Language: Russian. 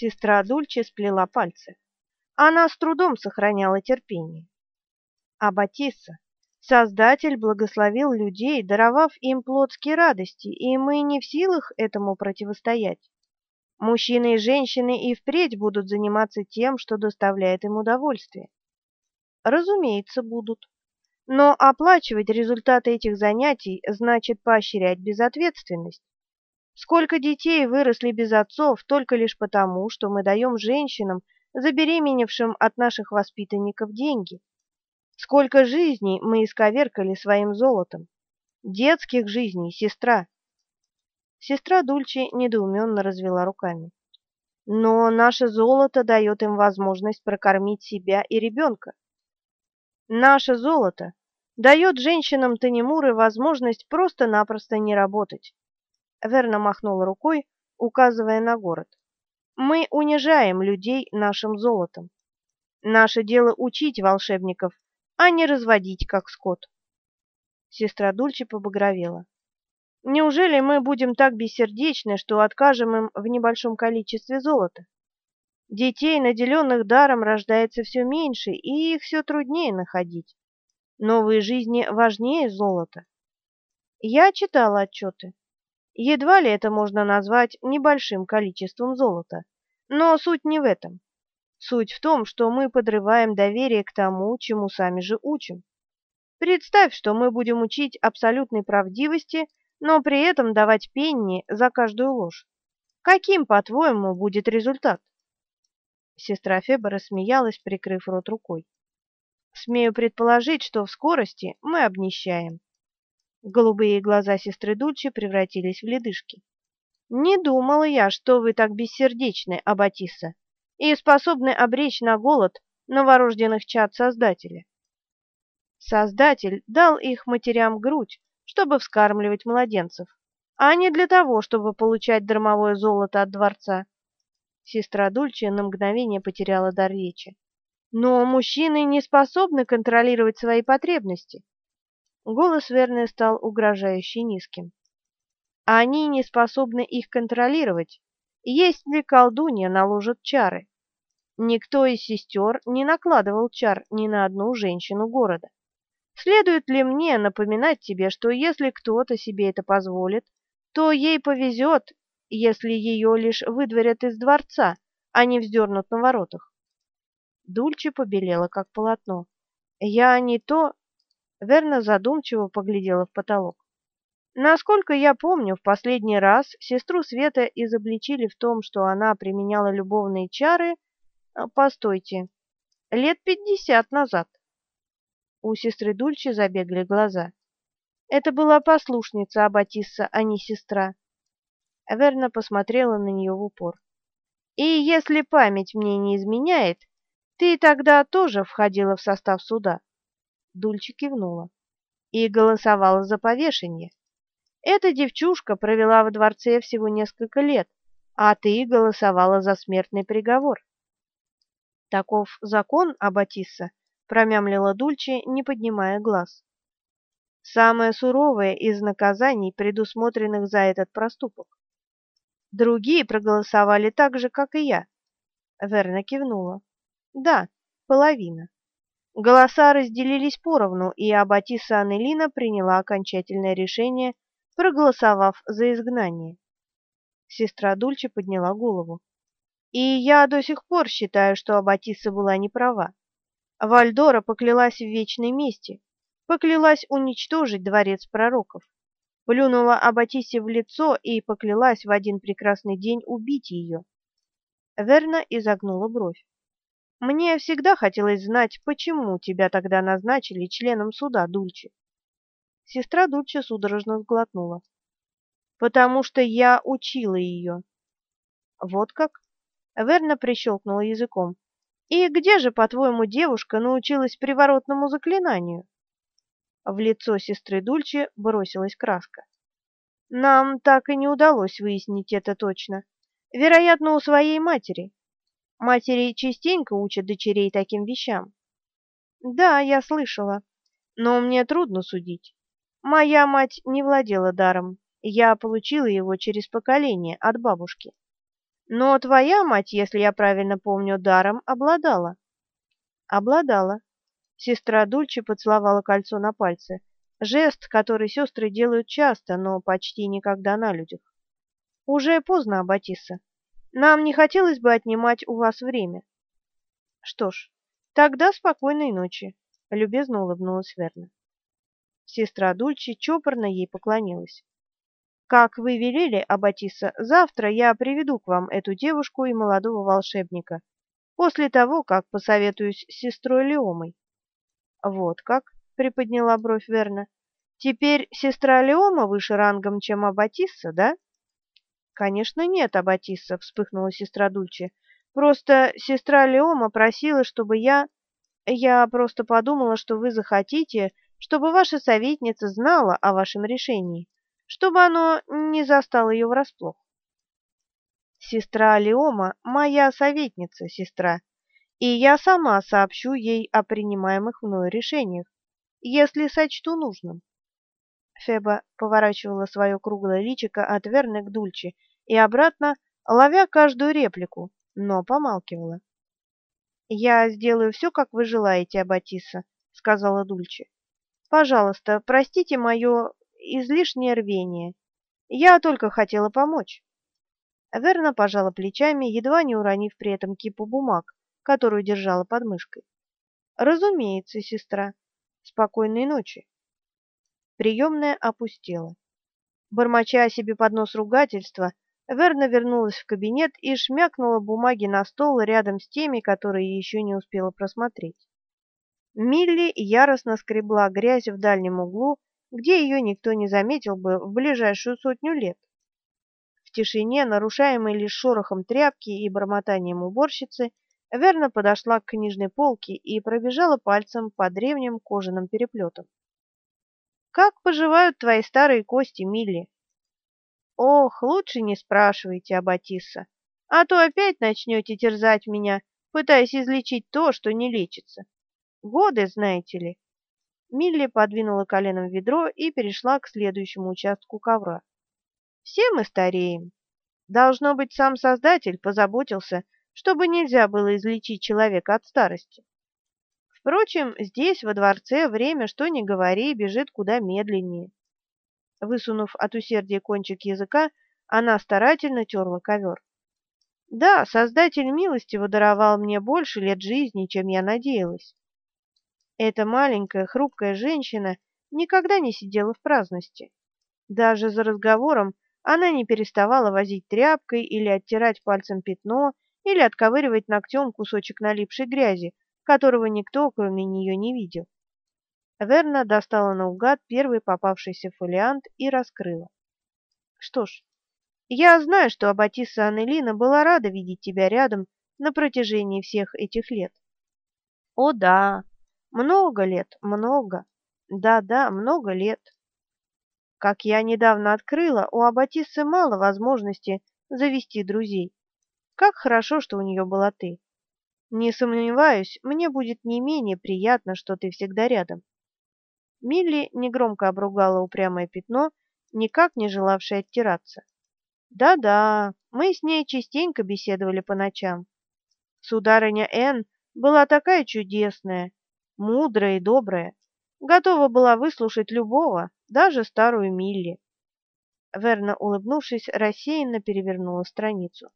Сестра Дульче сплела пальцы. Она с трудом сохраняла терпение. А Батисса, Создатель благословил людей, даровав им плотские радости, и мы не в силах этому противостоять. Мужчины и женщины и впредь будут заниматься тем, что доставляет им удовольствие. Разумеется, будут. Но оплачивать результаты этих занятий значит поощрять безответственность. Сколько детей выросли без отцов только лишь потому, что мы даем женщинам, забеременевшим от наших воспитанников, деньги. Сколько жизней мы исковеркали своим золотом. Детских жизней, сестра. Сестра Дульчи недоуменно развела руками. Но наше золото дает им возможность прокормить себя и ребенка. Наше золото дает женщинам Танимуры возможность просто-напросто не работать. Верна махнула рукой, указывая на город. Мы унижаем людей нашим золотом. Наше дело учить волшебников, а не разводить как скот. Сестра Дульчи побагровела. Неужели мы будем так бессердечны, что откажем им в небольшом количестве золота? Детей, наделенных даром, рождается все меньше, и их все труднее находить. Новые жизни важнее золота. Я читала отчеты. Едва ли это можно назвать небольшим количеством золота. Но суть не в этом. Суть в том, что мы подрываем доверие к тому, чему сами же учим. Представь, что мы будем учить абсолютной правдивости – но при этом давать пенни за каждую ложь. Каким, по-твоему, будет результат? Сестра Феба рассмеялась, прикрыв рот рукой. Смею предположить, что в скорости мы обнищаем. Голубые глаза сестры Дульчи превратились в ледышки. Не думала я, что вы так бессердечны, Аббатисса, и способны обречь на голод новорожденных чад Создателя. Создатель дал их матерям грудь, чтобы вскармливать младенцев, а не для того, чтобы получать дармовое золото от дворца. Сестра Дульче на мгновение потеряла дар речи. Но мужчины не способны контролировать свои потребности. Голос Верны стал угрожающе низким. Они не способны их контролировать, если колдунья наложит чары. Никто из сестер не накладывал чар ни на одну женщину города. Следует ли мне напоминать тебе, что если кто-то себе это позволит, то ей повезет, если ее лишь выдворят из дворца, а не вздернут на воротах? Дульче побелела, как полотно. Я не то... Верно задумчиво поглядела в потолок. Насколько я помню, в последний раз сестру Света изобличили в том, что она применяла любовные чары... А, постойте, лет пятьдесят назад. У сестры Дульчи забегали глаза. Это была послушница Аббатисса, а не сестра. Верна посмотрела на нее в упор. И если память мне не изменяет, ты тогда тоже входила в состав суда. Дульчи кивнула. И голосовала за повешение. Эта девчушка провела в дворце всего несколько лет, а ты голосовала за смертный приговор. Таков закон Аббатисса, промямлила Дульче, не поднимая глаз. Самое суровое из наказаний, предусмотренных за этот проступок. Другие проголосовали так же, как и я. Верна кивнула. Да, половина. Голоса разделились поровну, и Аббатиса Анелина приняла окончательное решение, проголосовав за изгнание. Сестра Дульче подняла голову. И я до сих пор считаю, что Аббатиса была не права. Вальдора поклялась в вечной мести, поклялась уничтожить дворец пророков, плюнула Аббатисе в лицо и поклялась в один прекрасный день убить ее. Верна изогнула бровь. Мне всегда хотелось знать, почему тебя тогда назначили членом суда, Дульче. Сестра Дульче судорожно сглотнула. Потому что я учила ее. Вот как? Верна прищелкнула языком. И где же, по-твоему, девушка научилась приворотному заклинанию? В лицо сестры Дульче бросилась краска. Нам так и не удалось выяснить это точно. Вероятно, у своей матери. Матери частенько учат дочерей таким вещам. Да, я слышала, но мне трудно судить. Моя мать не владела даром. Я получила его через поколение от бабушки. Но твоя мать, если я правильно помню, даром обладала. Обладала. Сестра Дульче поцеловала кольцо на пальце. Жест, который сестры делают часто, но почти никогда на людях. Уже поздно, Аббатисса. Нам не хотелось бы отнимать у вас время. Что ж, тогда спокойной ночи, любезно улыбнулась Верна. Сестра Дульче чопорно ей поклонилась. Как вы велели, Аббатисса, завтра я приведу к вам эту девушку и молодого волшебника, после того, как посоветуюсь с сестрой Леомой. Вот как, приподняла бровь Верна. Теперь сестра Леома выше рангом, чем Аббатисса, да? Конечно, нет, Аббатисса, вспыхнула сестра Дульче. Просто сестра Леома просила, чтобы я... Я просто подумала, что вы захотите, чтобы ваша советница знала о вашем решении, чтобы оно не застало ее врасплох. Сестра Леома — моя советница, сестра, и я сама сообщу ей о принимаемых мною решениях, если сочту нужным. Феба поворачивала свое круглое личико от Верны к Дульче и обратно, ловя каждую реплику, но помалкивала. «Я сделаю все, как вы желаете, Аббатиса», — сказала Дульче. «Пожалуйста, простите мое излишнее рвение. Я только хотела помочь». Верна пожала плечами, едва не уронив при этом кипу бумаг, которую держала под мышкой. «Разумеется, сестра. Спокойной ночи». Приемная опустела. Бормоча себе под нос ругательства, Верна вернулась в кабинет и шмякнула бумаги на стол рядом с теми, которые еще не успела просмотреть. Милли яростно скребла грязь в дальнем углу, где ее никто не заметил бы в ближайшую сотню лет. В тишине, нарушаемой лишь шорохом тряпки и бормотанием уборщицы, Верна подошла к книжной полке и пробежала пальцем по древним кожаным переплетам. Как поживают твои старые кости, Милли? Ох, лучше не спрашивайте, Аббатисса, а то опять начнете терзать меня, пытаясь излечить то, что не лечится. Годы, знаете ли. Милли подвинула коленом ведро и перешла к следующему участку ковра. Все мы стареем. Должно быть, сам Создатель позаботился, чтобы нельзя было излечить человека от старости. Впрочем, здесь, во дворце, время, что ни говори, бежит куда медленнее. Высунув от усердия кончик языка, она старательно терла ковер. Да, Создатель милостиво даровал мне больше лет жизни, чем я надеялась. Эта маленькая, хрупкая женщина никогда не сидела в праздности. Даже за разговором она не переставала возить тряпкой или оттирать пальцем пятно, или отковыривать ногтем кусочек налипшей грязи, которого никто, кроме нее, не видел. Верна достала наугад первый попавшийся фолиант и раскрыла. Что ж, я знаю, что Аббатисса Аннелина была рада видеть тебя рядом на протяжении всех этих лет. О да, много лет, много. Да-да, много лет. Как я недавно открыла, у Аббатиссы мало возможности завести друзей. Как хорошо, что у нее была ты. Не сомневаюсь, мне будет не менее приятно, что ты всегда рядом. Милли негромко обругала упрямое пятно, никак не желавшее оттираться. Да-да, мы с ней частенько беседовали по ночам. Сударыня Н была такая чудесная, мудрая и добрая, готова была выслушать любого, даже старую Милли. Верна, улыбнувшись, рассеянно перевернула страницу.